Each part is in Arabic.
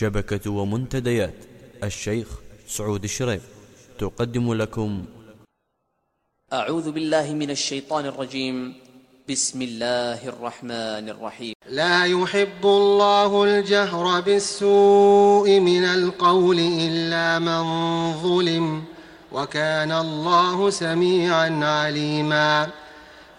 شبكة ومنتديات. الشيخ سعود الشريف. تقدم لكم. أعوذ بالله من الشيطان الرجيم. بسم الله الرحمن الرحيم. لا يحب الله الجهر بالسوء من القول إلا من ظلم وكان الله سميعا عليما.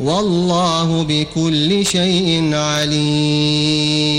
والله بكل شيء عليم.